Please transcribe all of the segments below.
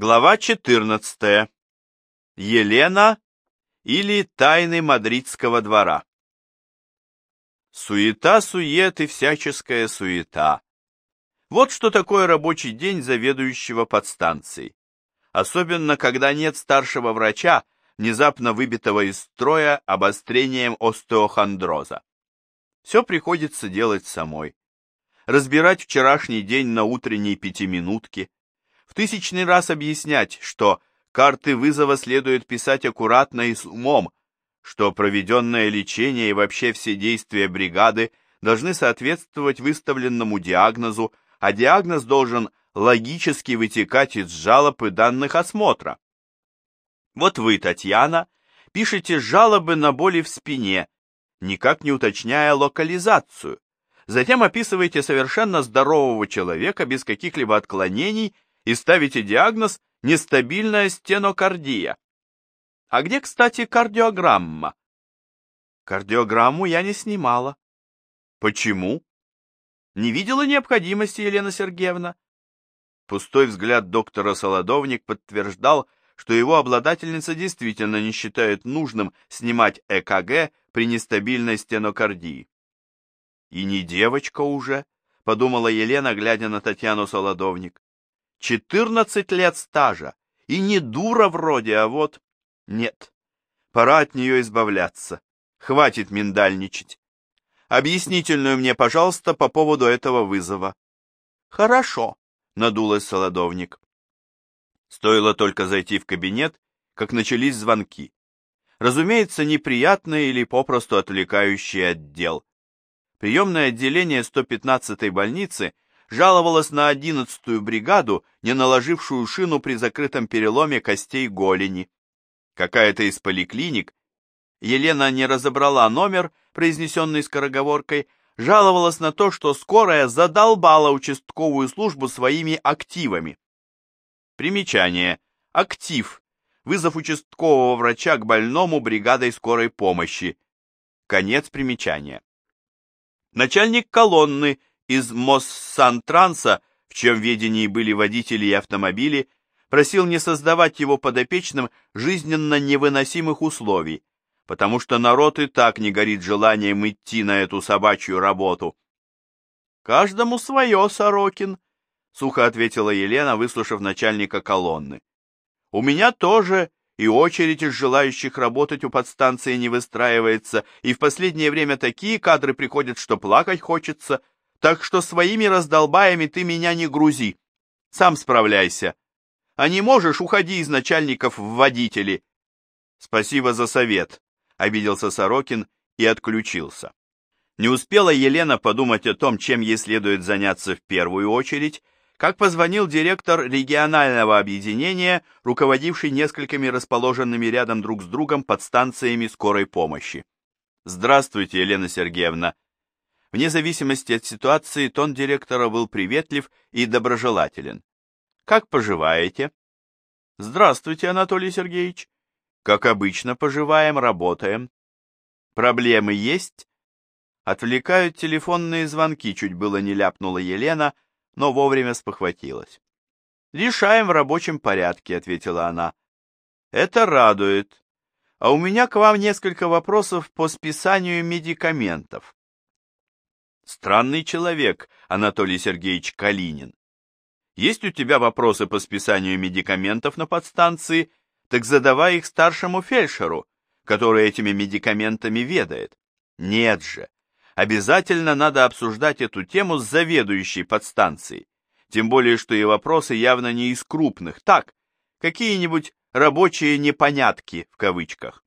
Глава 14. Елена или тайны мадридского двора. Суета-сует и всяческая суета. Вот что такое рабочий день заведующего подстанцией. Особенно, когда нет старшего врача, внезапно выбитого из строя обострением остеохондроза. Все приходится делать самой. Разбирать вчерашний день на утренней пятиминутке, в тысячный раз объяснять, что карты вызова следует писать аккуратно и с умом, что проведенное лечение и вообще все действия бригады должны соответствовать выставленному диагнозу, а диагноз должен логически вытекать из жалоб и данных осмотра. Вот вы, Татьяна, пишете жалобы на боли в спине, никак не уточняя локализацию. Затем описываете совершенно здорового человека без каких-либо отклонений и ставите диагноз «нестабильная стенокардия». А где, кстати, кардиограмма? Кардиограмму я не снимала. Почему? Не видела необходимости, Елена Сергеевна. Пустой взгляд доктора Солодовник подтверждал, что его обладательница действительно не считает нужным снимать ЭКГ при нестабильной стенокардии. И не девочка уже, подумала Елена, глядя на Татьяну Солодовник. Четырнадцать лет стажа, и не дура вроде, а вот... Нет, пора от нее избавляться. Хватит миндальничать. Объяснительную мне, пожалуйста, по поводу этого вызова. Хорошо, надулась Солодовник. Стоило только зайти в кабинет, как начались звонки. Разумеется, неприятные или попросту отвлекающие отдел. Приемное отделение 115-й больницы – жаловалась на одиннадцатую бригаду, не наложившую шину при закрытом переломе костей голени. Какая-то из поликлиник, Елена не разобрала номер, произнесенный скороговоркой, жаловалась на то, что скорая задолбала участковую службу своими активами. Примечание. Актив. Вызов участкового врача к больному бригадой скорой помощи. Конец примечания. Начальник колонны из Моссантранса, в чем ведении были водители и автомобили, просил не создавать его подопечным жизненно невыносимых условий, потому что народ и так не горит желанием идти на эту собачью работу. «Каждому свое, Сорокин», — сухо ответила Елена, выслушав начальника колонны. «У меня тоже и очередь из желающих работать у подстанции не выстраивается, и в последнее время такие кадры приходят, что плакать хочется, так что своими раздолбаями ты меня не грузи. Сам справляйся. А не можешь, уходи из начальников в водители. Спасибо за совет, обиделся Сорокин и отключился. Не успела Елена подумать о том, чем ей следует заняться в первую очередь, как позвонил директор регионального объединения, руководивший несколькими расположенными рядом друг с другом подстанциями скорой помощи. «Здравствуйте, Елена Сергеевна», Вне зависимости от ситуации, тон директора был приветлив и доброжелателен. «Как поживаете?» «Здравствуйте, Анатолий Сергеевич. Как обычно, поживаем, работаем. Проблемы есть?» Отвлекают телефонные звонки, чуть было не ляпнула Елена, но вовремя спохватилась. «Решаем в рабочем порядке», — ответила она. «Это радует. А у меня к вам несколько вопросов по списанию медикаментов. Странный человек, Анатолий Сергеевич Калинин. Есть у тебя вопросы по списанию медикаментов на подстанции, так задавай их старшему фельдшеру, который этими медикаментами ведает. Нет же. Обязательно надо обсуждать эту тему с заведующей подстанцией. Тем более, что и вопросы явно не из крупных. Так, какие-нибудь рабочие непонятки в кавычках.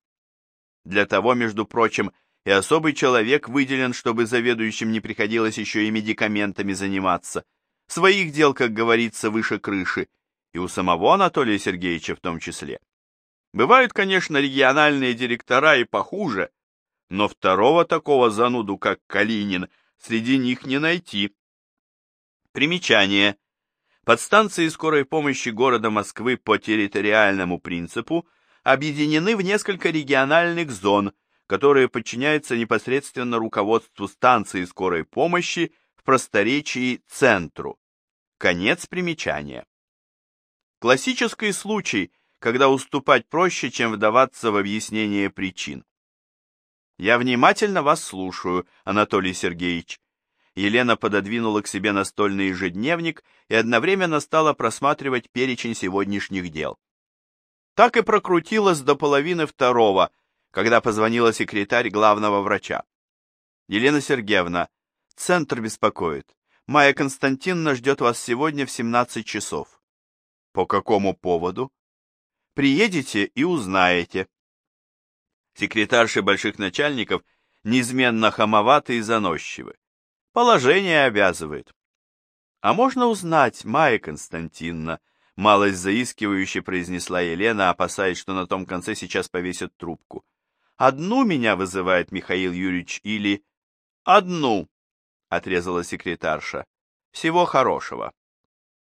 Для того, между прочим, и особый человек выделен, чтобы заведующим не приходилось еще и медикаментами заниматься. Своих дел, как говорится, выше крыши, и у самого Анатолия Сергеевича в том числе. Бывают, конечно, региональные директора и похуже, но второго такого зануду, как Калинин, среди них не найти. Примечание. Подстанции скорой помощи города Москвы по территориальному принципу объединены в несколько региональных зон – которые подчиняются непосредственно руководству станции скорой помощи в просторечии центру. Конец примечания. Классический случай, когда уступать проще, чем вдаваться в объяснение причин. Я внимательно вас слушаю, Анатолий Сергеевич. Елена пододвинула к себе настольный ежедневник и одновременно стала просматривать перечень сегодняшних дел. Так и прокрутилась до половины второго, когда позвонила секретарь главного врача. Елена Сергеевна, центр беспокоит. Майя Константиновна ждет вас сегодня в 17 часов. По какому поводу? Приедете и узнаете. Секретарши больших начальников неизменно хамоваты и заносчивы. Положение обязывает. А можно узнать, Майя Константиновна, малость заискивающе произнесла Елена, опасаясь, что на том конце сейчас повесят трубку. Одну меня вызывает Михаил Юрьевич или... Одну, отрезала секретарша. Всего хорошего.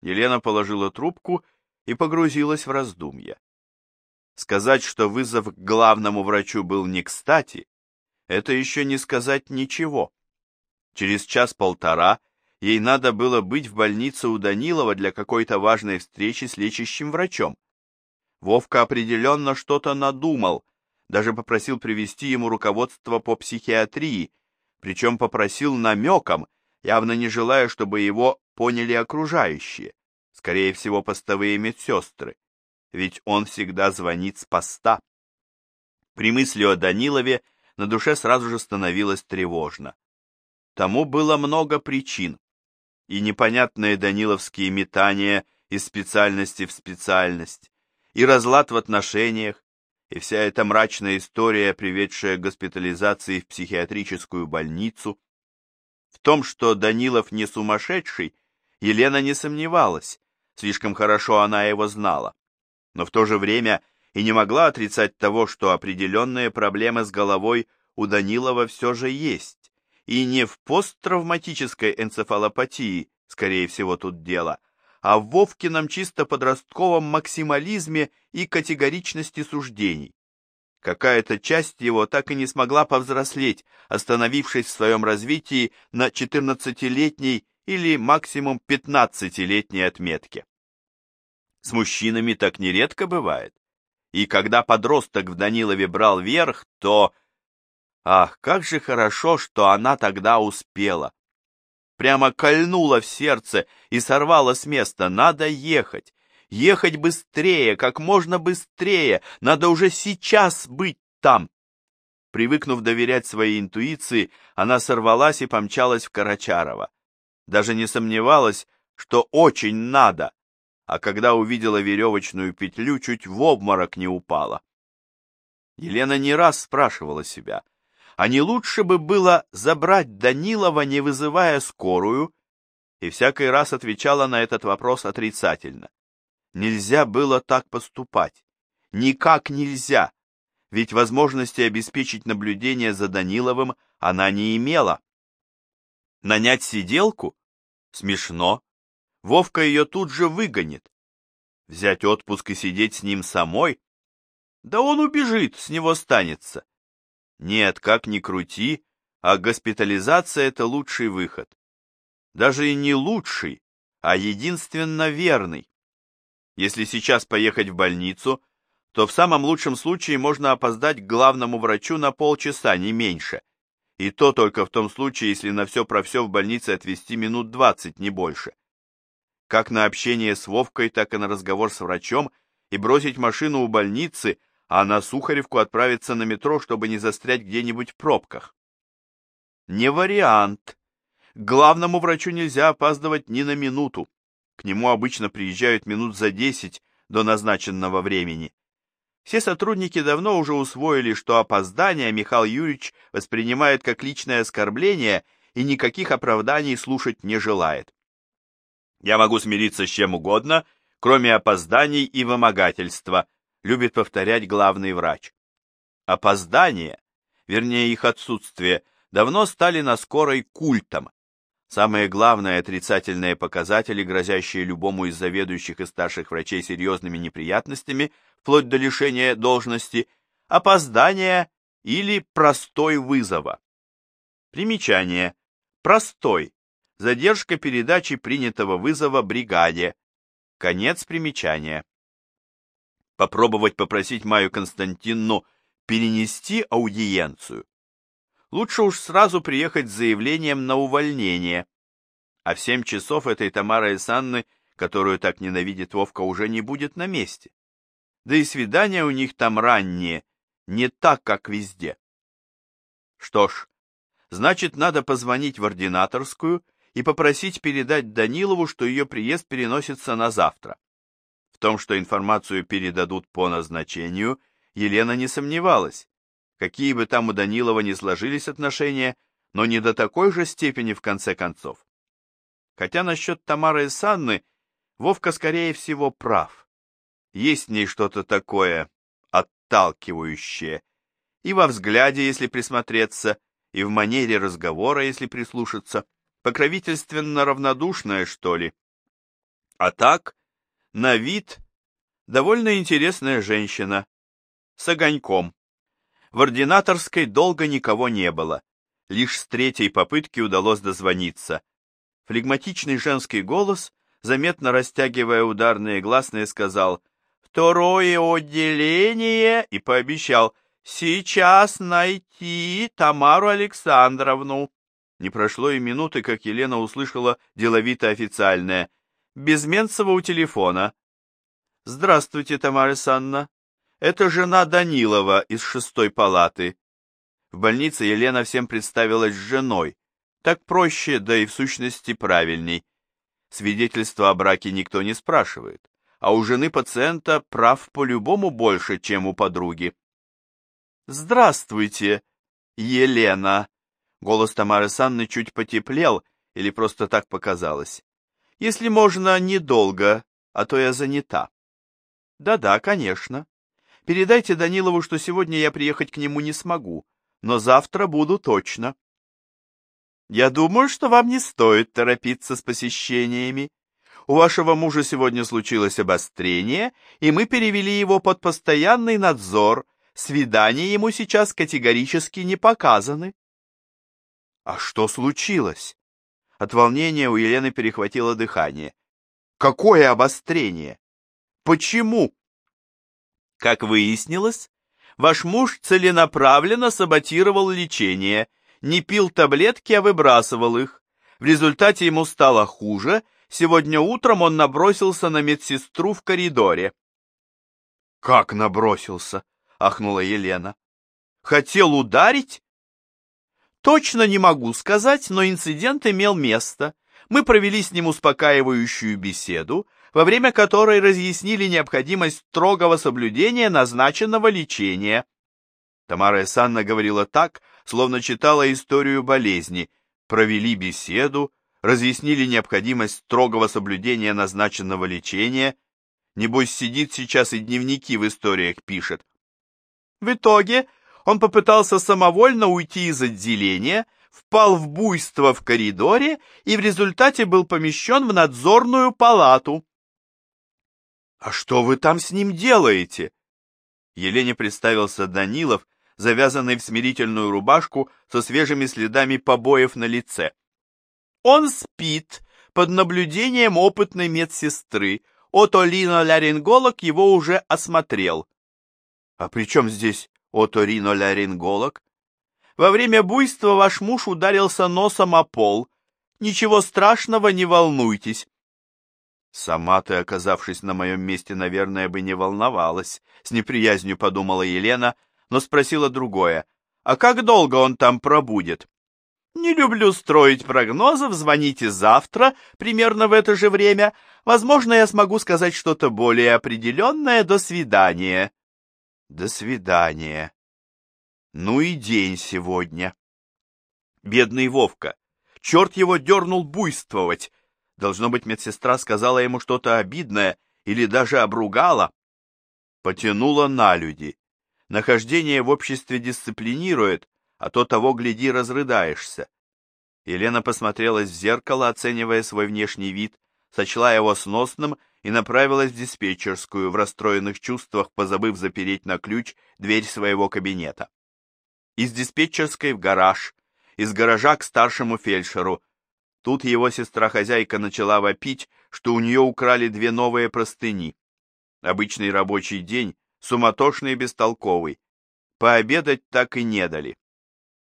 Елена положила трубку и погрузилась в раздумья. Сказать, что вызов к главному врачу был не кстати, это еще не сказать ничего. Через час-полтора ей надо было быть в больнице у Данилова для какой-то важной встречи с лечащим врачом. Вовка определенно что-то надумал, даже попросил привести ему руководство по психиатрии, причем попросил намеком, явно не желая, чтобы его поняли окружающие, скорее всего, постовые медсестры, ведь он всегда звонит с поста. При мысли о Данилове на душе сразу же становилось тревожно. Тому было много причин, и непонятные даниловские метания из специальности в специальность, и разлад в отношениях, и вся эта мрачная история, приведшая к госпитализации в психиатрическую больницу. В том, что Данилов не сумасшедший, Елена не сомневалась, слишком хорошо она его знала. Но в то же время и не могла отрицать того, что определенные проблемы с головой у Данилова все же есть, и не в посттравматической энцефалопатии, скорее всего, тут дело, а в Вовкином чисто подростковом максимализме и категоричности суждений. Какая-то часть его так и не смогла повзрослеть, остановившись в своем развитии на 14-летней или максимум 15-летней отметке. С мужчинами так нередко бывает. И когда подросток в Данилове брал верх, то... Ах, как же хорошо, что она тогда успела прямо кольнуло в сердце и сорвало с места. Надо ехать. Ехать быстрее, как можно быстрее. Надо уже сейчас быть там. Привыкнув доверять своей интуиции, она сорвалась и помчалась в Карачарово. Даже не сомневалась, что очень надо, а когда увидела веревочную петлю, чуть в обморок не упала. Елена не раз спрашивала себя — а не лучше бы было забрать Данилова, не вызывая скорую, и всякий раз отвечала на этот вопрос отрицательно. Нельзя было так поступать. Никак нельзя, ведь возможности обеспечить наблюдение за Даниловым она не имела. Нанять сиделку? Смешно. Вовка ее тут же выгонит. Взять отпуск и сидеть с ним самой? Да он убежит, с него станется. Нет, как ни крути, а госпитализация – это лучший выход. Даже и не лучший, а единственно верный. Если сейчас поехать в больницу, то в самом лучшем случае можно опоздать к главному врачу на полчаса, не меньше. И то только в том случае, если на все про все в больнице отвести минут двадцать, не больше. Как на общение с Вовкой, так и на разговор с врачом, и бросить машину у больницы – а на Сухаревку отправиться на метро, чтобы не застрять где-нибудь в пробках. Не вариант. Главному врачу нельзя опаздывать ни на минуту. К нему обычно приезжают минут за десять до назначенного времени. Все сотрудники давно уже усвоили, что опоздание Михаил Юрьевич воспринимает как личное оскорбление и никаких оправданий слушать не желает. Я могу смириться с чем угодно, кроме опозданий и вымогательства, любит повторять главный врач. Опоздание, вернее их отсутствие, давно стали на скорой культом. Самые главные отрицательные показатели, грозящие любому из заведующих и старших врачей серьезными неприятностями, вплоть до лишения должности, опоздание или простой вызова. Примечание. Простой. Задержка передачи принятого вызова бригаде. Конец примечания. Попробовать попросить Маю Константинну перенести аудиенцию. Лучше уж сразу приехать с заявлением на увольнение. А в семь часов этой Тамары Исанны, которую так ненавидит Вовка, уже не будет на месте. Да и свидания у них там ранние, не так, как везде. Что ж, значит, надо позвонить в ординаторскую и попросить передать Данилову, что ее приезд переносится на завтра. Том, что информацию передадут по назначению, Елена не сомневалась. Какие бы там у Данилова ни сложились отношения, но не до такой же степени в конце концов. Хотя насчет Тамары и Санны Вовка, скорее всего, прав. Есть в ней что-то такое отталкивающее. И во взгляде, если присмотреться, и в манере разговора, если прислушаться покровительственно равнодушная, что ли. А так, на вид, довольно интересная женщина, с огоньком. В ординаторской долго никого не было, лишь с третьей попытки удалось дозвониться. Флегматичный женский голос, заметно растягивая ударные гласные, сказал «Второе отделение» и пообещал «Сейчас найти Тамару Александровну». Не прошло и минуты, как Елена услышала деловито официальное. Безменцева у телефона. «Здравствуйте, Тамара Санна. Это жена Данилова из шестой палаты». В больнице Елена всем представилась женой. Так проще, да и в сущности правильней. Свидетельство о браке никто не спрашивает, а у жены пациента прав по-любому больше, чем у подруги. «Здравствуйте, Елена!» Голос Тамары Санны чуть потеплел, или просто так показалось. Если можно, недолго, а то я занята. Да-да, конечно. Передайте Данилову, что сегодня я приехать к нему не смогу, но завтра буду точно. Я думаю, что вам не стоит торопиться с посещениями. У вашего мужа сегодня случилось обострение, и мы перевели его под постоянный надзор. Свидания ему сейчас категорически не показаны. А что случилось? От волнения у Елены перехватило дыхание. Какое обострение? Почему? Как выяснилось, ваш муж целенаправленно саботировал лечение, не пил таблетки, а выбрасывал их. В результате ему стало хуже, сегодня утром он набросился на медсестру в коридоре. «Как набросился?» — ахнула Елена. «Хотел ударить?» Точно не могу сказать, но инцидент имел место. Мы провели с ним успокаивающую беседу, во время которой разъяснили необходимость строгого соблюдения назначенного лечения. Тамара Исанна говорила так, словно читала историю болезни. Провели беседу, разъяснили необходимость строгого соблюдения назначенного лечения. Небось, сидит сейчас и дневники в историях пишет. В итоге он попытался самовольно уйти из отделения, впал в буйство в коридоре и в результате был помещен в надзорную палату. «А что вы там с ним делаете?» Елене представился Данилов, завязанный в смирительную рубашку со свежими следами побоев на лице. «Он спит под наблюдением опытной медсестры. Отолино-ларинголог его уже осмотрел». «А при чем здесь оториноларинголог. Во время буйства ваш муж ударился носом о пол. Ничего страшного, не волнуйтесь. Сама ты, оказавшись на моем месте, наверное, бы не волновалась, с неприязнью подумала Елена, но спросила другое. А как долго он там пробудет? Не люблю строить прогнозов, звоните завтра, примерно в это же время. Возможно, я смогу сказать что-то более определенное. До свидания. До свидания. Ну и день сегодня. Бедный Вовка. Черт его дернул буйствовать. Должно быть, медсестра сказала ему что-то обидное или даже обругала. Потянула на люди. Нахождение в обществе дисциплинирует, а то того, гляди, разрыдаешься. Елена посмотрелась в зеркало, оценивая свой внешний вид, сочла его сносным и направилась в диспетчерскую, в расстроенных чувствах, позабыв запереть на ключ дверь своего кабинета. Из диспетчерской в гараж, из гаража к старшему фельдшеру. Тут его сестра-хозяйка начала вопить, что у нее украли две новые простыни. Обычный рабочий день, суматошный и бестолковый. Пообедать так и не дали.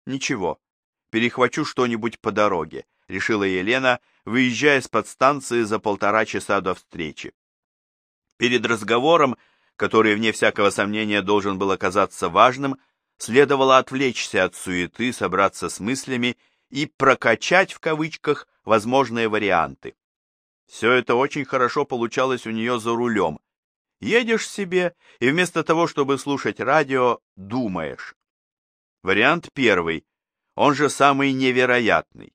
Ничего, перехвачу что-нибудь по дороге, решила Елена, выезжая с подстанции за полтора часа до встречи. Перед разговором, который, вне всякого сомнения, должен был оказаться важным, следовало отвлечься от суеты, собраться с мыслями и «прокачать» в кавычках возможные варианты. Все это очень хорошо получалось у нее за рулем. Едешь себе, и вместо того, чтобы слушать радио, думаешь. Вариант первый, он же самый невероятный.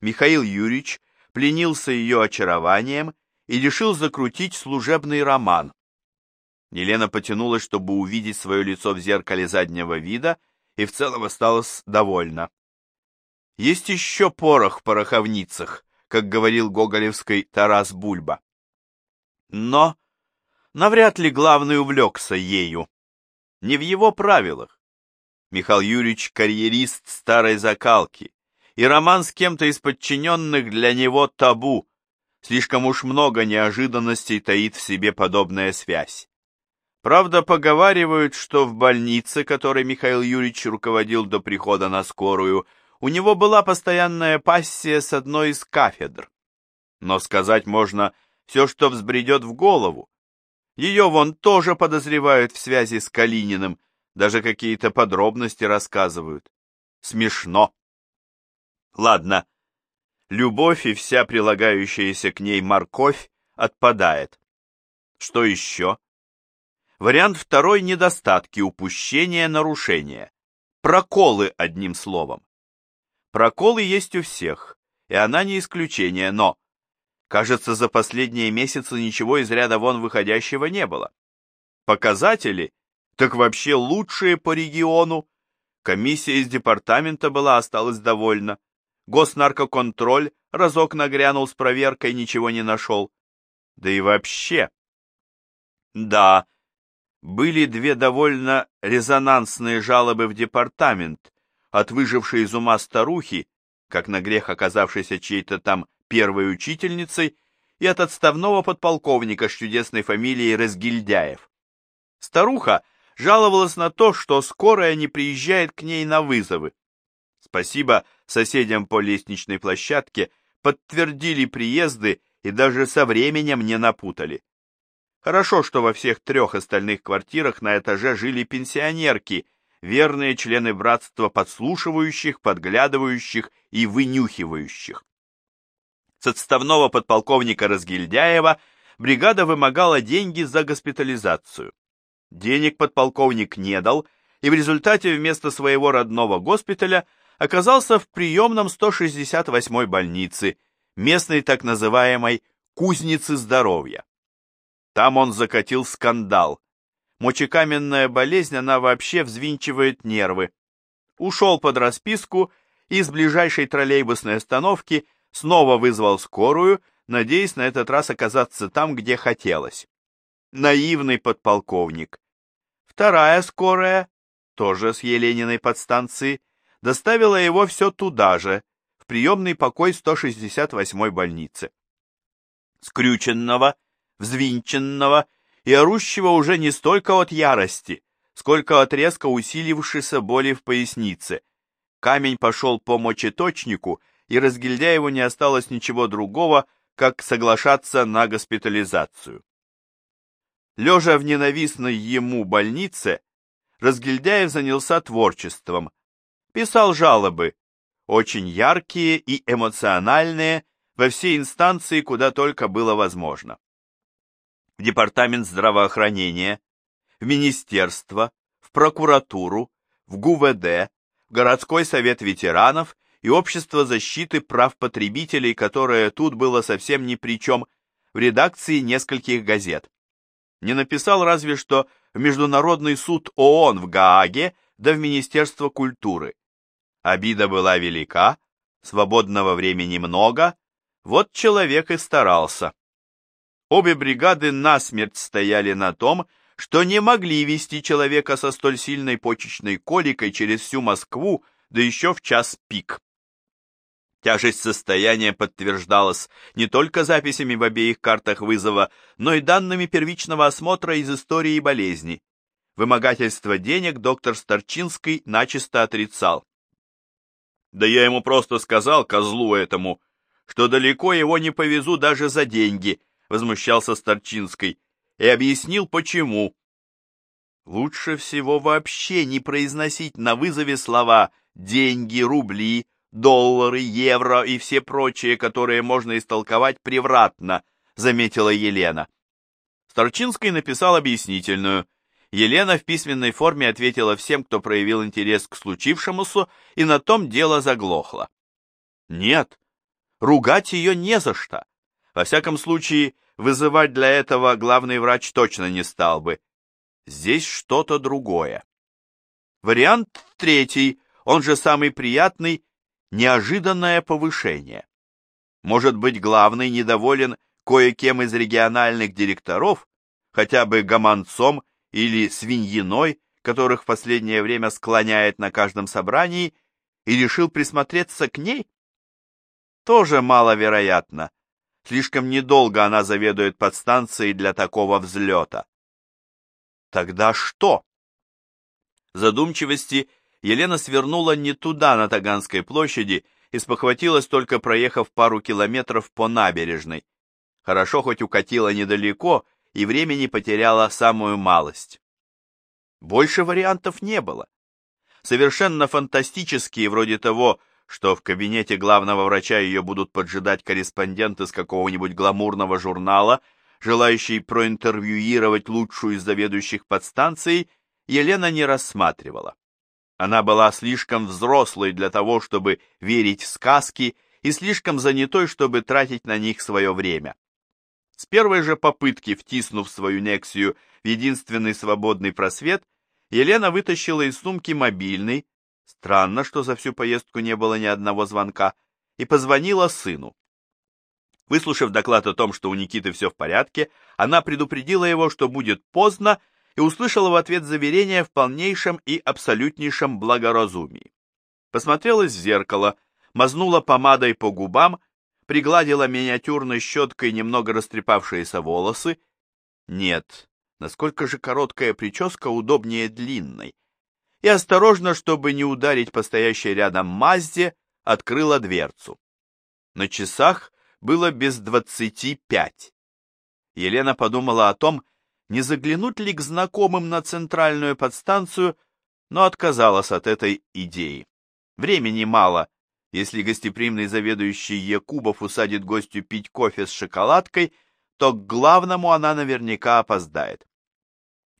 Михаил Юрьевич пленился ее очарованием и решил закрутить служебный роман. Елена потянулась, чтобы увидеть свое лицо в зеркале заднего вида, и в целом осталась довольна. Есть еще порох в пороховницах, как говорил гоголевский Тарас Бульба. Но навряд ли главный увлекся ею. Не в его правилах. Михаил Юрьевич — карьерист старой закалки, и роман с кем-то из подчиненных для него табу. Слишком уж много неожиданностей таит в себе подобная связь. Правда, поговаривают, что в больнице, которой Михаил Юрьевич руководил до прихода на скорую, у него была постоянная пассия с одной из кафедр. Но сказать можно все, что взбредет в голову. Ее вон тоже подозревают в связи с Калининым, даже какие-то подробности рассказывают. Смешно. Ладно, любовь и вся прилагающаяся к ней морковь отпадает. Что еще? Вариант второй – недостатки, упущения, нарушения. Проколы, одним словом. Проколы есть у всех, и она не исключение, но, кажется, за последние месяцы ничего из ряда вон выходящего не было. Показатели, так вообще лучшие по региону. Комиссия из департамента была, осталась довольна. Госнаркоконтроль разок нагрянул с проверкой, ничего не нашел. Да и вообще. Да, были две довольно резонансные жалобы в департамент, от выжившей из ума старухи, как на грех оказавшейся чьей-то там первой учительницей, и от отставного подполковника с чудесной фамилией Разгильдяев. Старуха жаловалась на то, что скорая не приезжает к ней на вызовы. Спасибо соседям по лестничной площадке, подтвердили приезды и даже со временем не напутали. Хорошо, что во всех трех остальных квартирах на этаже жили пенсионерки, верные члены братства подслушивающих, подглядывающих и вынюхивающих. С отставного подполковника Разгильдяева бригада вымогала деньги за госпитализацию. Денег подполковник не дал, и в результате вместо своего родного госпиталя оказался в приемном 168-й больнице, местной так называемой «кузницы здоровья». Там он закатил скандал, Мочекаменная болезнь, она вообще взвинчивает нервы. Ушел под расписку и с ближайшей троллейбусной остановки снова вызвал скорую, надеясь на этот раз оказаться там, где хотелось. Наивный подполковник. Вторая скорая, тоже с Елениной подстанции, доставила его все туда же, в приемный покой 168-й больницы. Скрюченного, взвинченного и орущего уже не столько от ярости, сколько от резко усилившейся боли в пояснице. Камень пошел по мочеточнику, и Разгильдяеву не осталось ничего другого, как соглашаться на госпитализацию. Лежа в ненавистной ему больнице, Разгильдяев занялся творчеством. Писал жалобы, очень яркие и эмоциональные, во все инстанции, куда только было возможно в Департамент здравоохранения, в Министерство, в прокуратуру, в ГУВД, в Городской совет ветеранов и Общество защиты прав потребителей, которое тут было совсем ни при чем, в редакции нескольких газет. Не написал разве что в Международный суд ООН в Гааге да в Министерство культуры. Обида была велика, свободного времени много, вот человек и старался. Обе бригады насмерть стояли на том, что не могли вести человека со столь сильной почечной коликой через всю Москву, да еще в час пик. Тяжесть состояния подтверждалась не только записями в обеих картах вызова, но и данными первичного осмотра из истории болезни. Вымогательство денег доктор Старчинский начисто отрицал. Да я ему просто сказал, козлу этому, что далеко его не повезу даже за деньги, возмущался Старчинский, и объяснил, почему. Лучше всего вообще не произносить на вызове слова «деньги», «рубли», «доллары», «евро» и все прочие, которые можно истолковать превратно, заметила Елена. Старчинский написал объяснительную – Елена в письменной форме ответила всем, кто проявил интерес к случившемуся, и на том дело заглохло. Нет, ругать ее не за что. Во всяком случае, вызывать для этого главный врач точно не стал бы. Здесь что-то другое. Вариант третий, он же самый приятный, неожиданное повышение. Может быть, главный недоволен кое-кем из региональных директоров, хотя бы гомонцом или свиньиной, которых в последнее время склоняет на каждом собрании, и решил присмотреться к ней? Тоже маловероятно. Слишком недолго она заведует подстанцией для такого взлета. Тогда что? Задумчивости Елена свернула не туда, на Таганской площади, и спохватилась только проехав пару километров по набережной. Хорошо хоть укатила недалеко и времени потеряла самую малость. Больше вариантов не было. Совершенно фантастические, вроде того, что в кабинете главного врача ее будут поджидать корреспонденты с какого-нибудь гламурного журнала, желающие проинтервьюировать лучшую из заведующих подстанцией, Елена не рассматривала. Она была слишком взрослой для того, чтобы верить в сказки, и слишком занятой, чтобы тратить на них свое время. С первой же попытки, втиснув свою Нексию в единственный свободный просвет, Елена вытащила из сумки мобильный, странно, что за всю поездку не было ни одного звонка, и позвонила сыну. Выслушав доклад о том, что у Никиты все в порядке, она предупредила его, что будет поздно, и услышала в ответ заверение в полнейшем и абсолютнейшем благоразумии. Посмотрелась в зеркало, мазнула помадой по губам пригладила миниатюрной щеткой немного растрепавшиеся волосы. Нет, насколько же короткая прическа удобнее длинной. И осторожно, чтобы не ударить по стоящей рядом Мазде, открыла дверцу. На часах было без двадцати пять. Елена подумала о том, не заглянуть ли к знакомым на центральную подстанцию, но отказалась от этой идеи. Времени мало, если гостеприимный заведующий Якубов усадит гостю пить кофе с шоколадкой, то к главному она наверняка опоздает.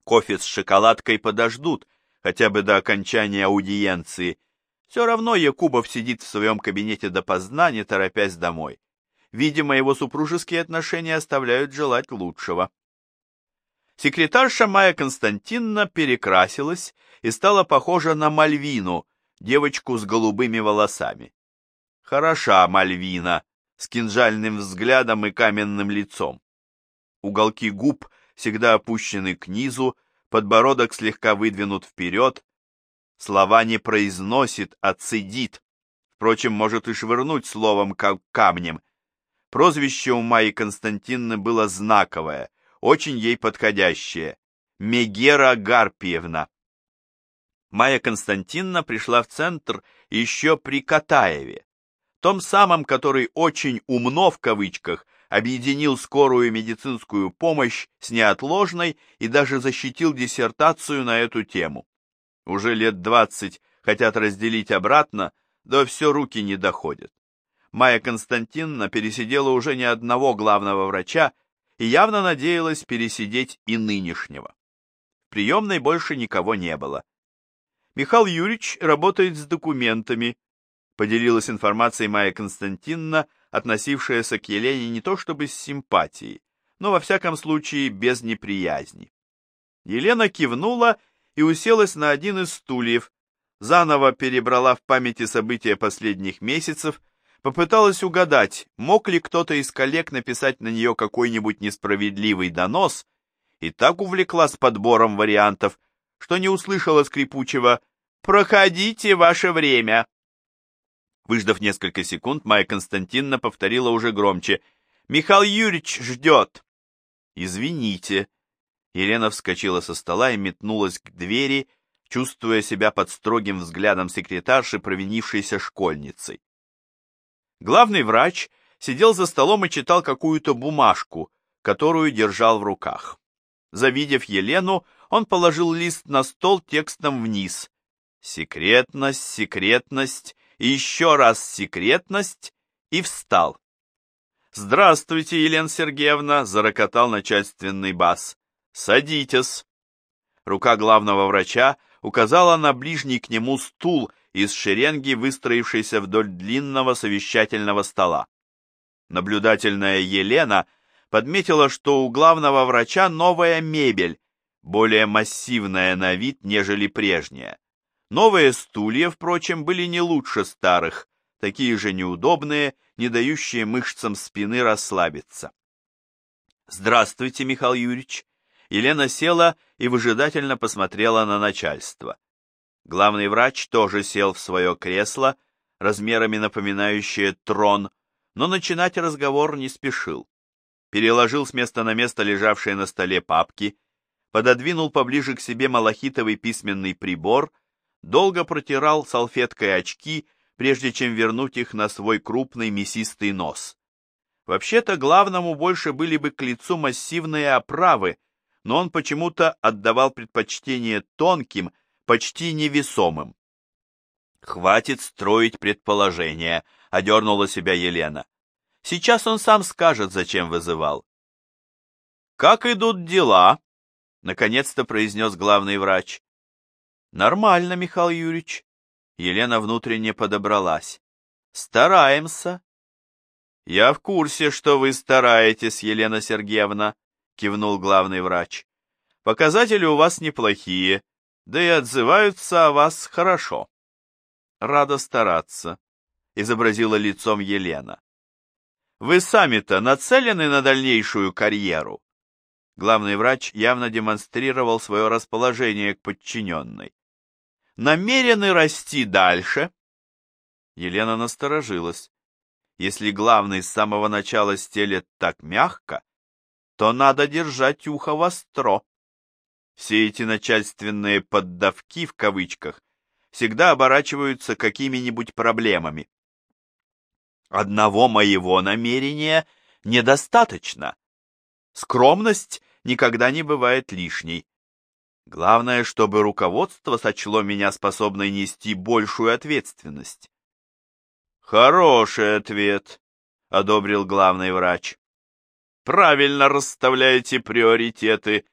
Кофе с шоколадкой подождут, хотя бы до окончания аудиенции. Все равно Якубов сидит в своем кабинете допоздна, не торопясь домой. Видимо, его супружеские отношения оставляют желать лучшего. Секретарша Майя Константиновна перекрасилась и стала похожа на Мальвину, девочку с голубыми волосами. Хороша Мальвина, с кинжальным взглядом и каменным лицом. Уголки губ всегда опущены к низу, подбородок слегка выдвинут вперед. Слова не произносит, а цедит. Впрочем, может и швырнуть словом, как камнем. Прозвище у Майи Константиновны было знаковое, очень ей подходящее. Мегера Гарпиевна. Майя Константиновна пришла в центр еще при Катаеве том самом, который очень умно в кавычках объединил скорую медицинскую помощь с неотложной и даже защитил диссертацию на эту тему. Уже лет двадцать хотят разделить обратно, да все руки не доходят. Майя Константиновна пересидела уже не одного главного врача и явно надеялась пересидеть и нынешнего. В приемной больше никого не было. Михаил Юрьевич работает с документами, поделилась информацией Майя Константиновна, относившаяся к Елене не то чтобы с симпатией, но во всяком случае без неприязни. Елена кивнула и уселась на один из стульев, заново перебрала в памяти события последних месяцев, попыталась угадать, мог ли кто-то из коллег написать на нее какой-нибудь несправедливый донос, и так увлеклась подбором вариантов, что не услышала скрипучего «Проходите ваше время». Выждав несколько секунд, Майя Константиновна повторила уже громче. «Михаил Юрьевич ждет!» «Извините». Елена вскочила со стола и метнулась к двери, чувствуя себя под строгим взглядом секретарши, провинившейся школьницей. Главный врач сидел за столом и читал какую-то бумажку, которую держал в руках. Завидев Елену, он положил лист на стол текстом вниз. «Секретность, секретность, еще раз секретность» и встал. «Здравствуйте, Елена Сергеевна!» — зарокотал начальственный бас. «Садитесь!» Рука главного врача указала на ближний к нему стул из шеренги, выстроившийся вдоль длинного совещательного стола. Наблюдательная Елена подметила, что у главного врача новая мебель, более массивная на вид, нежели прежняя. Новые стулья, впрочем, были не лучше старых, такие же неудобные, не дающие мышцам спины расслабиться. «Здравствуйте, Михаил Юрьевич!» Елена села и выжидательно посмотрела на начальство. Главный врач тоже сел в свое кресло, размерами напоминающее трон, но начинать разговор не спешил. Переложил с места на место лежавшие на столе папки, пододвинул поближе к себе малахитовый письменный прибор, долго протирал салфеткой очки, прежде чем вернуть их на свой крупный мясистый нос. Вообще-то главному больше были бы к лицу массивные оправы, но он почему-то отдавал предпочтение тонким, почти невесомым. «Хватит строить предположения», — одернула себя Елена. «Сейчас он сам скажет, зачем вызывал». «Как идут дела?» — наконец-то произнес главный врач. «Нормально, Михаил Юрьевич». Елена внутренне подобралась. «Стараемся». «Я в курсе, что вы стараетесь, Елена Сергеевна», — кивнул главный врач. «Показатели у вас неплохие, да и отзываются о вас хорошо». «Рада стараться», — изобразила лицом Елена. «Вы сами-то нацелены на дальнейшую карьеру?» Главный врач явно демонстрировал свое расположение к подчиненной. «Намерены расти дальше?» Елена насторожилась. Если главный с самого начала стелет так мягко, то надо держать ухо востро. Все эти начальственные «поддавки» в кавычках всегда оборачиваются какими-нибудь проблемами. Одного моего намерения недостаточно. Скромность никогда не бывает лишней. Главное, чтобы руководство сочло меня способной нести большую ответственность. Хороший ответ, одобрил главный врач. Правильно расставляете приоритеты.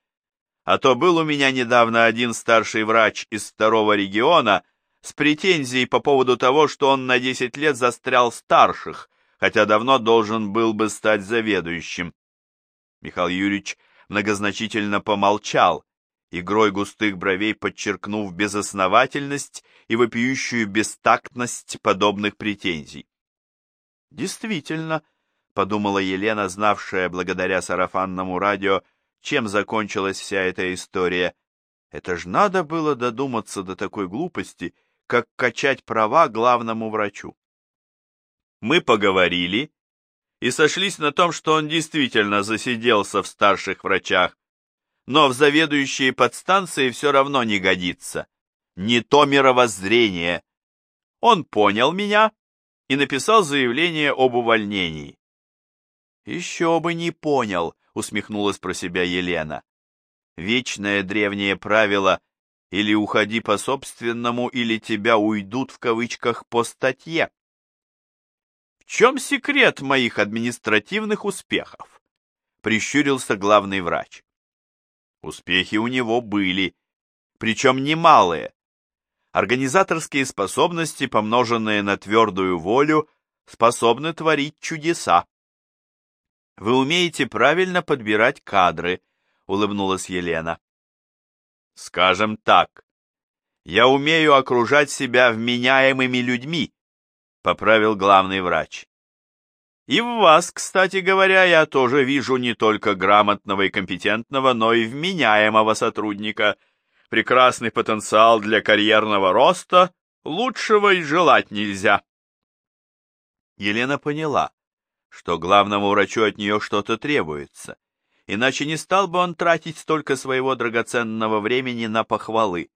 А то был у меня недавно один старший врач из второго региона с претензией по поводу того, что он на 10 лет застрял старших, хотя давно должен был бы стать заведующим. Михаил Юрьевич многозначительно помолчал, игрой густых бровей подчеркнув безосновательность и вопиющую бестактность подобных претензий. «Действительно», — подумала Елена, знавшая благодаря сарафанному радио, чем закончилась вся эта история. «Это ж надо было додуматься до такой глупости, как качать права главному врачу». Мы поговорили и сошлись на том, что он действительно засиделся в старших врачах, но в заведующие подстанции все равно не годится. Не то мировоззрение. Он понял меня и написал заявление об увольнении. «Еще бы не понял», — усмехнулась про себя Елена. «Вечное древнее правило или уходи по собственному, или тебя уйдут в кавычках по статье». «В чем секрет моих административных успехов?» — прищурился главный врач. Успехи у него были, причем немалые. Организаторские способности, помноженные на твердую волю, способны творить чудеса. «Вы умеете правильно подбирать кадры», — улыбнулась Елена. «Скажем так, я умею окружать себя вменяемыми людьми», — поправил главный врач. И в вас, кстати говоря, я тоже вижу не только грамотного и компетентного, но и вменяемого сотрудника. Прекрасный потенциал для карьерного роста, лучшего и желать нельзя. Елена поняла, что главному врачу от нее что-то требуется, иначе не стал бы он тратить столько своего драгоценного времени на похвалы.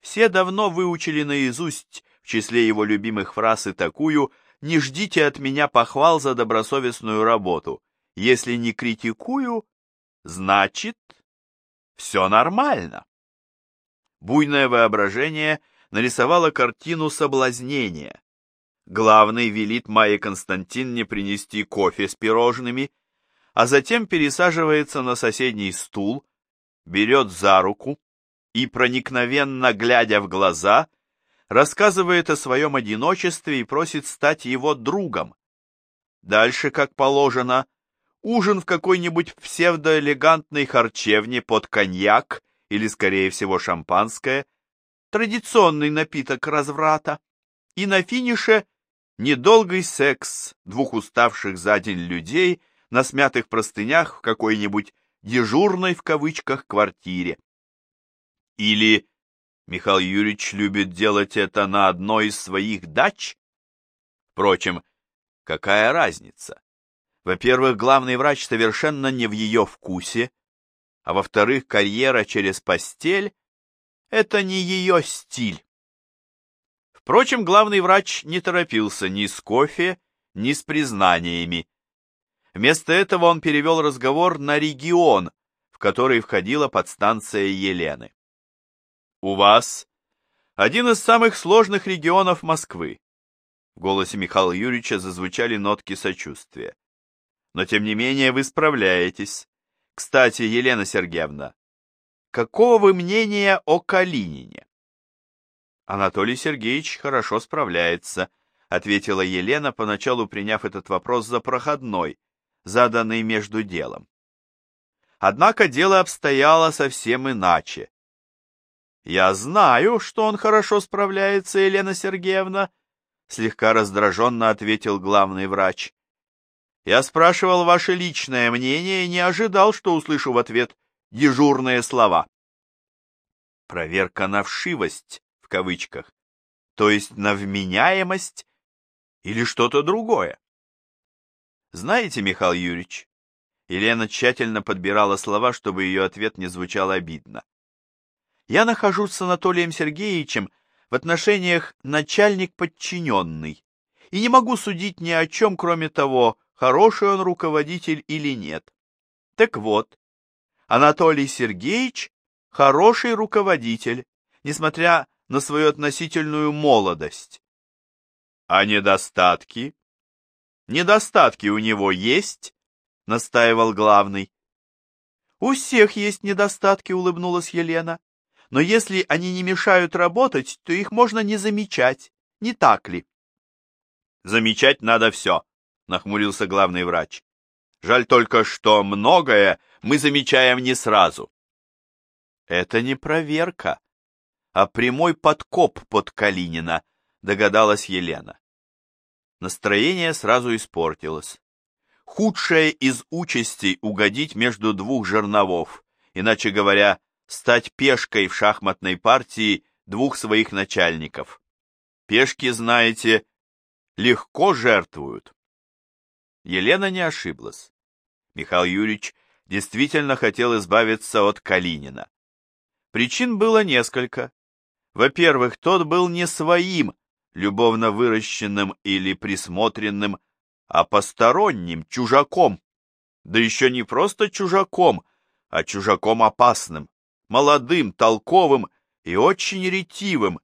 Все давно выучили наизусть в числе его любимых фраз и такую «Не ждите от меня похвал за добросовестную работу. Если не критикую, значит, все нормально». Буйное воображение нарисовало картину соблазнения. Главный велит Майе Константиновне принести кофе с пирожными, а затем пересаживается на соседний стул, берет за руку и, проникновенно глядя в глаза, рассказывает о своем одиночестве и просит стать его другом. Дальше, как положено, ужин в какой-нибудь псевдоэлегантной харчевне под коньяк или, скорее всего, шампанское, традиционный напиток разврата, и на финише недолгий секс двух уставших за день людей на смятых простынях в какой-нибудь «дежурной» в кавычках квартире. Или Михаил Юрьевич любит делать это на одной из своих дач? Впрочем, какая разница? Во-первых, главный врач совершенно не в ее вкусе, а во-вторых, карьера через постель — это не ее стиль. Впрочем, главный врач не торопился ни с кофе, ни с признаниями. Вместо этого он перевел разговор на регион, в который входила подстанция Елены. «У вас один из самых сложных регионов Москвы», в голосе Михаила Юрьевича зазвучали нотки сочувствия. «Но тем не менее вы справляетесь. Кстати, Елена Сергеевна, какого вы мнения о Калинине? Анатолий Сергеевич хорошо справляется, ответила Елена, поначалу приняв этот вопрос за проходной, заданный между делом. Однако дело обстояло совсем иначе. «Я знаю, что он хорошо справляется, Елена Сергеевна», слегка раздраженно ответил главный врач. Я спрашивал ваше личное мнение и не ожидал, что услышу в ответ дежурные слова. Проверка на вшивость, в кавычках, то есть на вменяемость или что-то другое. Знаете, Михаил Юрьевич, Елена тщательно подбирала слова, чтобы ее ответ не звучал обидно. Я нахожусь с Анатолием Сергеевичем в отношениях начальник-подчиненный и не могу судить ни о чем, кроме того, хороший он руководитель или нет. Так вот, Анатолий Сергеевич – хороший руководитель, несмотря на свою относительную молодость. А недостатки? Недостатки у него есть? Настаивал главный. У всех есть недостатки, улыбнулась Елена. Но если они не мешают работать, то их можно не замечать, не так ли? Замечать надо все, нахмурился главный врач. Жаль только, что многое мы замечаем не сразу. Это не проверка, а прямой подкоп под Калинина, догадалась Елена. Настроение сразу испортилось. Худшее из участей угодить между двух жерновов, иначе говоря, стать пешкой в шахматной партии двух своих начальников. Пешки, знаете, легко жертвуют. Елена не ошиблась. Михаил Юрьевич действительно хотел избавиться от Калинина. Причин было несколько. Во-первых, тот был не своим, любовно выращенным или присмотренным, а посторонним, чужаком. Да еще не просто чужаком, а чужаком опасным, молодым, толковым и очень ретивым.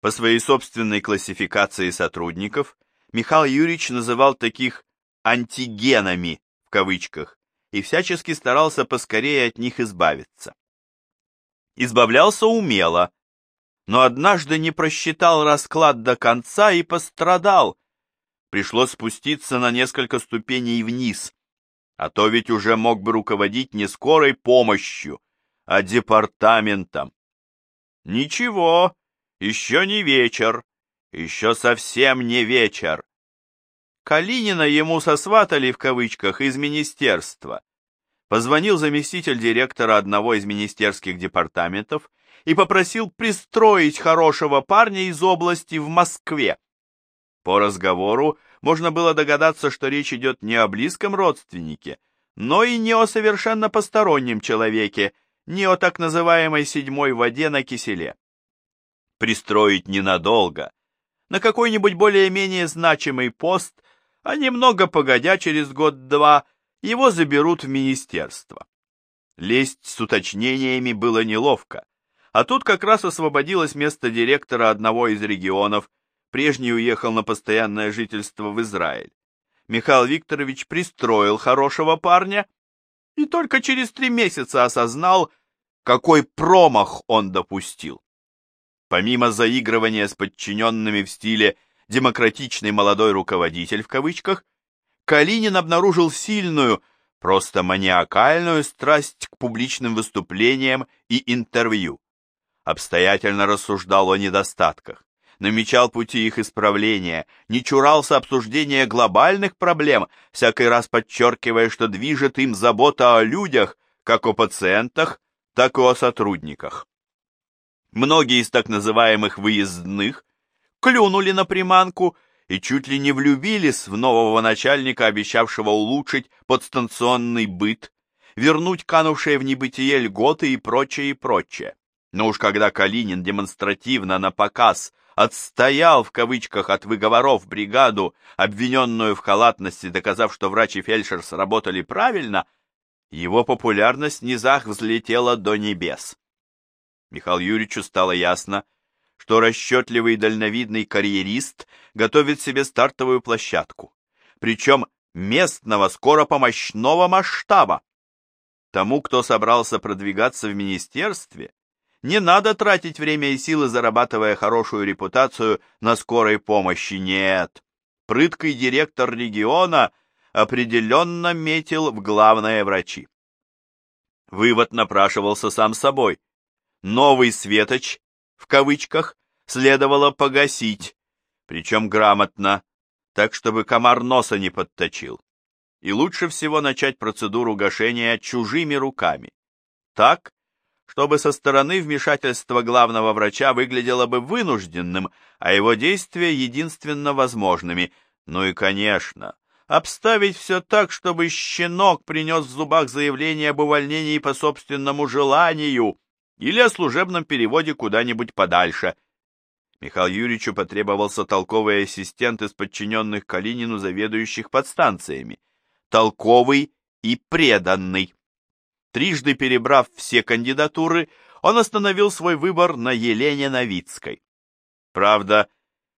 По своей собственной классификации сотрудников Михаил Юрьевич называл таких антигенами, в кавычках, и всячески старался поскорее от них избавиться. Избавлялся умело, но однажды не просчитал расклад до конца и пострадал. Пришлось спуститься на несколько ступеней вниз, а то ведь уже мог бы руководить не скорой помощью, а департаментом. Ничего, еще не вечер, еще совсем не вечер. Калинина ему сосватали в кавычках из министерства. Позвонил заместитель директора одного из министерских департаментов и попросил пристроить хорошего парня из области в Москве. По разговору можно было догадаться, что речь идет не о близком родственнике, но и не о совершенно постороннем человеке, не о так называемой седьмой воде на киселе. Пристроить ненадолго, на какой-нибудь более-менее значимый пост, а немного погодя через год-два его заберут в министерство. Лезть с уточнениями было неловко, а тут как раз освободилось место директора одного из регионов, Прежний уехал на постоянное жительство в Израиль. Михаил Викторович пристроил хорошего парня и только через три месяца осознал, какой промах он допустил. Помимо заигрывания с подчиненными в стиле «демократичный молодой руководитель» в кавычках, Калинин обнаружил сильную, просто маниакальную страсть к публичным выступлениям и интервью. Обстоятельно рассуждал о недостатках намечал пути их исправления, не чурался обсуждения глобальных проблем, всякий раз подчеркивая, что движет им забота о людях, как о пациентах, так и о сотрудниках. Многие из так называемых выездных клюнули на приманку и чуть ли не влюбились в нового начальника, обещавшего улучшить подстанционный быт, вернуть канувшие в небытие льготы и прочее, и прочее. Но уж когда Калинин демонстративно на показ – отстоял в кавычках от выговоров бригаду, обвиненную в халатности, доказав, что врач и фельдшер сработали правильно, его популярность в низах взлетела до небес. Михаилу Юрьевичу стало ясно, что расчетливый и дальновидный карьерист готовит себе стартовую площадку, причем местного скоропомощного масштаба. Тому, кто собрался продвигаться в министерстве, не надо тратить время и силы, зарабатывая хорошую репутацию на скорой помощи. Нет. Прыткий директор региона определенно метил в главные врачи. Вывод напрашивался сам собой. Новый светоч, в кавычках, следовало погасить, причем грамотно, так чтобы комар носа не подточил. И лучше всего начать процедуру гашения чужими руками. Так, чтобы со стороны вмешательство главного врача выглядело бы вынужденным, а его действия единственно возможными. Ну и, конечно, обставить все так, чтобы щенок принес в зубах заявление об увольнении по собственному желанию или о служебном переводе куда-нибудь подальше. Михаилу Юрьевичу потребовался толковый ассистент из подчиненных Калинину заведующих подстанциями. Толковый и преданный. Трижды перебрав все кандидатуры, он остановил свой выбор на Елене Новицкой. Правда,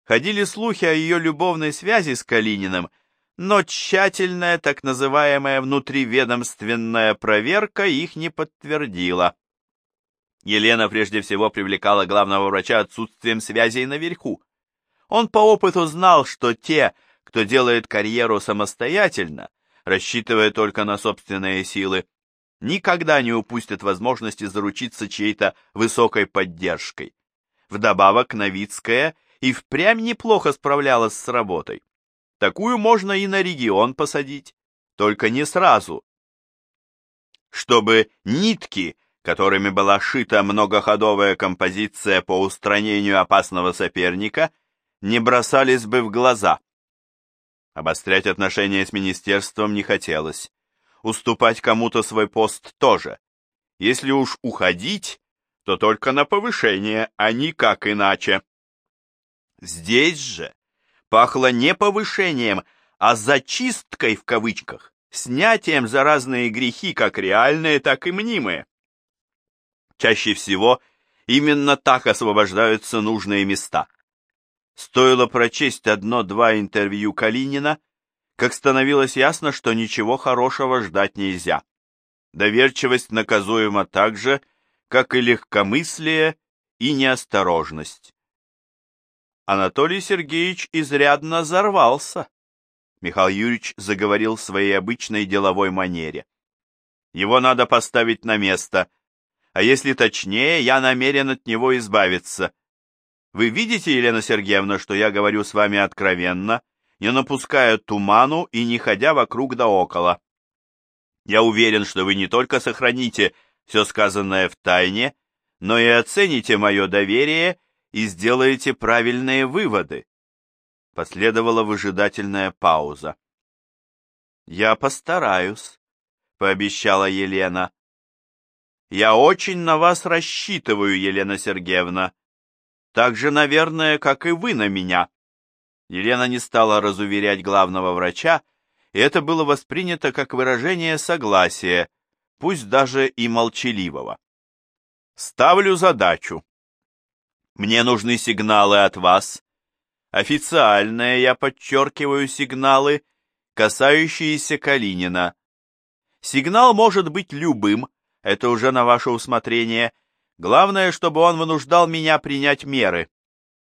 ходили слухи о ее любовной связи с Калининым, но тщательная так называемая внутриведомственная проверка их не подтвердила. Елена прежде всего привлекала главного врача отсутствием связей наверху. Он по опыту знал, что те, кто делает карьеру самостоятельно, рассчитывая только на собственные силы, никогда не упустят возможности заручиться чьей-то высокой поддержкой. Вдобавок Новицкая и впрямь неплохо справлялась с работой. Такую можно и на регион посадить, только не сразу. Чтобы нитки, которыми была шита многоходовая композиция по устранению опасного соперника, не бросались бы в глаза. Обострять отношения с министерством не хотелось уступать кому-то свой пост тоже. Если уж уходить, то только на повышение, а никак иначе. Здесь же пахло не повышением, а зачисткой в кавычках, снятием за разные грехи, как реальные, так и мнимые. Чаще всего именно так освобождаются нужные места. Стоило прочесть одно-два интервью Калинина, как становилось ясно, что ничего хорошего ждать нельзя. Доверчивость наказуема так же, как и легкомыслие и неосторожность. Анатолий Сергеевич изрядно взорвался. Михаил Юрьевич заговорил в своей обычной деловой манере. Его надо поставить на место, а если точнее, я намерен от него избавиться. Вы видите, Елена Сергеевна, что я говорю с вами откровенно, — не напуская туману и не ходя вокруг да около. Я уверен, что вы не только сохраните все сказанное в тайне, но и оцените мое доверие и сделаете правильные выводы. Последовала выжидательная пауза. «Я постараюсь», — пообещала Елена. «Я очень на вас рассчитываю, Елена Сергеевна. Так же, наверное, как и вы на меня». Елена не стала разуверять главного врача, и это было воспринято как выражение согласия, пусть даже и молчаливого. «Ставлю задачу. Мне нужны сигналы от вас. Официальные, я подчеркиваю, сигналы, касающиеся Калинина. Сигнал может быть любым, это уже на ваше усмотрение. Главное, чтобы он вынуждал меня принять меры.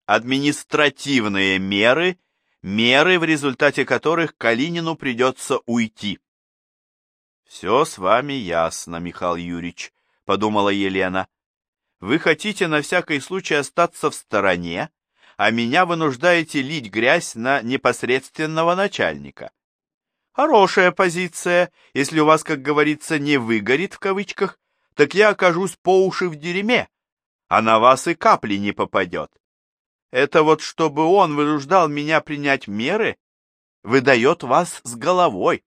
Административные меры, меры, в результате которых Калинину придется уйти. «Все с вами ясно, Михаил Юрьевич», — подумала Елена. Вы хотите на всякий случай остаться в стороне, а меня вынуждаете лить грязь на непосредственного начальника. Хорошая позиция, если у вас, как говорится, не выгорит в кавычках, так я окажусь по уши в дерьме, а на вас и капли не попадет. Это вот чтобы он вынуждал меня принять меры, выдает вас с головой.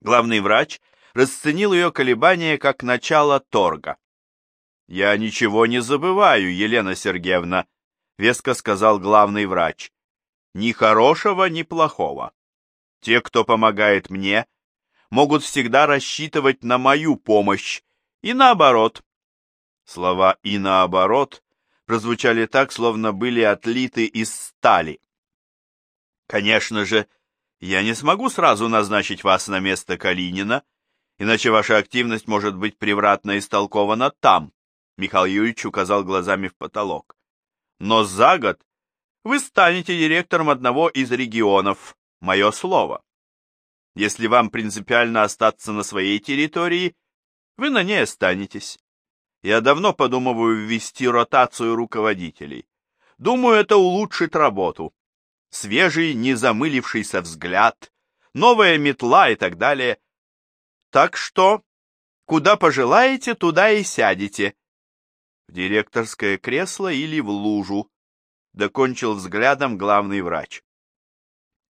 Главный врач расценил ее колебания как начало торга. «Я ничего не забываю, Елена Сергеевна», — веско сказал главный врач. «Ни хорошего, ни плохого. Те, кто помогает мне, могут всегда рассчитывать на мою помощь, и наоборот». Слова «и наоборот» прозвучали так, словно были отлиты из стали. «Конечно же, я не смогу сразу назначить вас на место Калинина, иначе ваша активность может быть превратно истолкована там, Михаил Юрьевич указал глазами в потолок. Но за год вы станете директором одного из регионов, мое слово. Если вам принципиально остаться на своей территории, вы на ней останетесь. Я давно подумываю ввести ротацию руководителей. Думаю, это улучшит работу. Свежий, не замылившийся взгляд, новая метла и так далее. Так что, куда пожелаете, туда и сядете в директорское кресло или в лужу, докончил взглядом главный врач.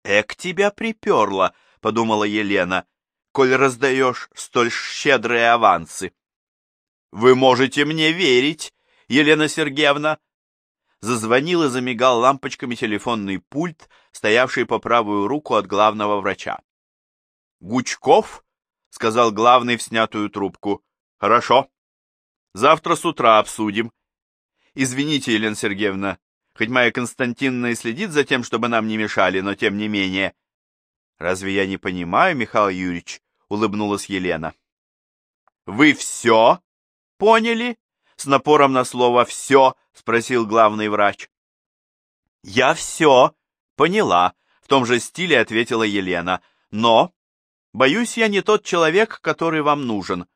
«Эк, тебя приперло», — подумала Елена, «коль раздаешь столь щедрые авансы». «Вы можете мне верить, Елена Сергеевна!» Зазвонил и замигал лампочками телефонный пульт, стоявший по правую руку от главного врача. «Гучков?» — сказал главный в снятую трубку. «Хорошо. Завтра с утра обсудим. Извините, Елена Сергеевна, хоть моя Константиновна и следит за тем, чтобы нам не мешали, но тем не менее. Разве я не понимаю, Михаил Юрьевич? Улыбнулась Елена. Вы все поняли? С напором на слово «все» спросил главный врач. Я все поняла, в том же стиле ответила Елена. Но, боюсь, я не тот человек, который вам нужен.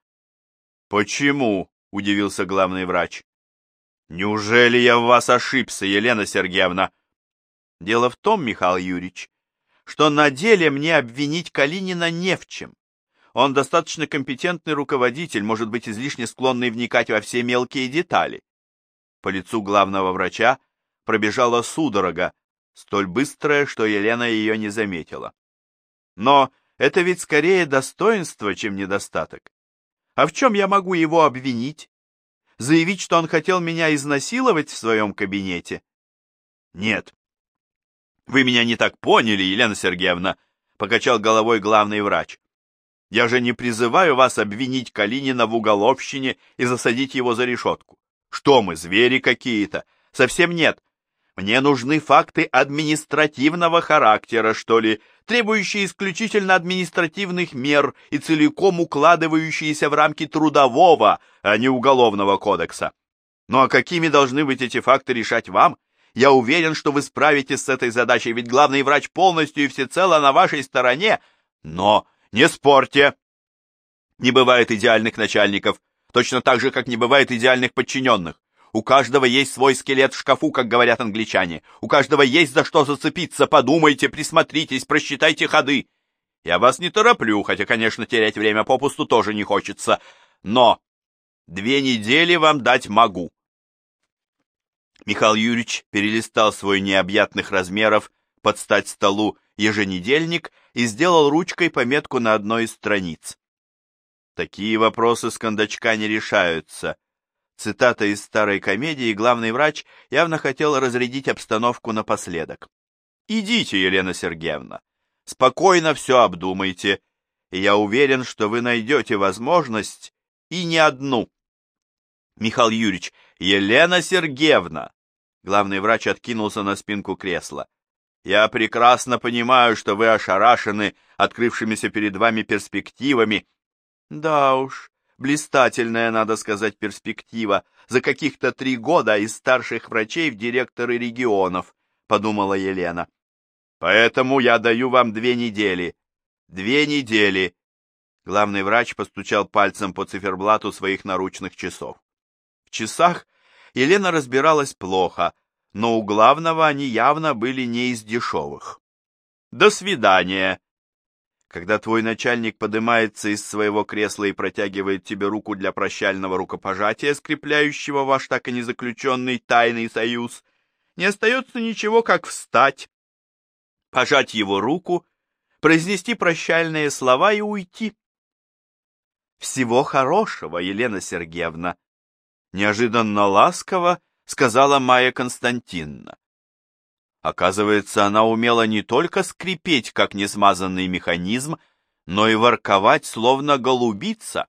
Почему? — удивился главный врач. «Неужели я в вас ошибся, Елена Сергеевна?» «Дело в том, Михаил Юрьевич, что на деле мне обвинить Калинина не в чем. Он достаточно компетентный руководитель, может быть, излишне склонный вникать во все мелкие детали». По лицу главного врача пробежала судорога, столь быстрая, что Елена ее не заметила. Но это ведь скорее достоинство, чем недостаток. А в чем я могу его обвинить? Заявить, что он хотел меня изнасиловать в своем кабинете? Нет. Вы меня не так поняли, Елена Сергеевна, покачал головой главный врач. Я же не призываю вас обвинить Калинина в уголовщине и засадить его за решетку. Что мы, звери какие-то? Совсем нет. Мне нужны факты административного характера, что ли, требующие исключительно административных мер и целиком укладывающиеся в рамки трудового, а не уголовного кодекса. Ну а какими должны быть эти факты решать вам? Я уверен, что вы справитесь с этой задачей, ведь главный врач полностью и всецело на вашей стороне. Но не спорьте! Не бывает идеальных начальников, точно так же, как не бывает идеальных подчиненных. У каждого есть свой скелет в шкафу, как говорят англичане. У каждого есть за что зацепиться. Подумайте, присмотритесь, просчитайте ходы. Я вас не тороплю, хотя, конечно, терять время попусту тоже не хочется. Но две недели вам дать могу. Михаил Юрьевич перелистал свой необъятных размеров под стать столу еженедельник и сделал ручкой пометку на одной из страниц. Такие вопросы с кондачка не решаются. Цитата из старой комедии, главный врач явно хотел разрядить обстановку напоследок. «Идите, Елена Сергеевна, спокойно все обдумайте, и я уверен, что вы найдете возможность и не одну». Михаил Юрьевич, Елена Сергеевна! Главный врач откинулся на спинку кресла. Я прекрасно понимаю, что вы ошарашены открывшимися перед вами перспективами. Да уж, блистательная, надо сказать, перспектива. За каких-то три года из старших врачей в директоры регионов, подумала Елена. Поэтому я даю вам две недели. Две недели. Главный врач постучал пальцем по циферблату своих наручных часов. В часах Елена разбиралась плохо, но у главного они явно были не из дешевых. «До свидания!» Когда твой начальник поднимается из своего кресла и протягивает тебе руку для прощального рукопожатия, скрепляющего ваш так и не заключенный тайный союз, не остается ничего, как встать, пожать его руку, произнести прощальные слова и уйти. Всего хорошего, Елена Сергеевна, неожиданно ласково сказала Майя Константиновна. Оказывается, она умела не только скрипеть, как несмазанный механизм, но и ворковать, словно голубица.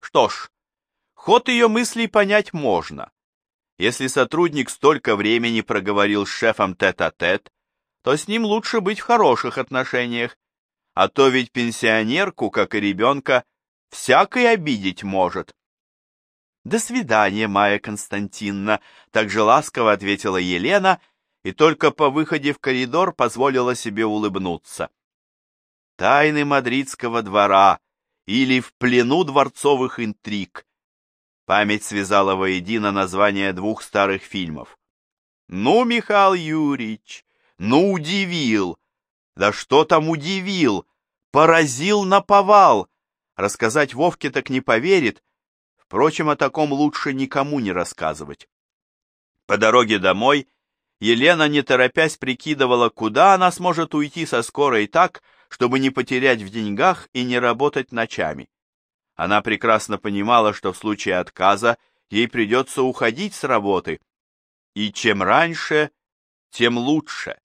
Что ж, ход ее мыслей понять можно. Если сотрудник столько времени проговорил с шефом тет-а-тет, -тет, то с ним лучше быть в хороших отношениях, а то ведь пенсионерку, как и ребенка, всякой обидеть может. «До свидания, Майя Константиновна», — так же ласково ответила Елена и только по выходе в коридор позволила себе улыбнуться. Тайны мадридского двора или в плену дворцовых интриг. Память связала воедино названия двух старых фильмов. «Ну, Михаил Юрьевич, ну удивил! Да что там удивил? Поразил на повал! Рассказать Вовке так не поверит, Впрочем, о таком лучше никому не рассказывать. По дороге домой Елена, не торопясь, прикидывала, куда она сможет уйти со скорой так, чтобы не потерять в деньгах и не работать ночами. Она прекрасно понимала, что в случае отказа ей придется уходить с работы, и чем раньше, тем лучше.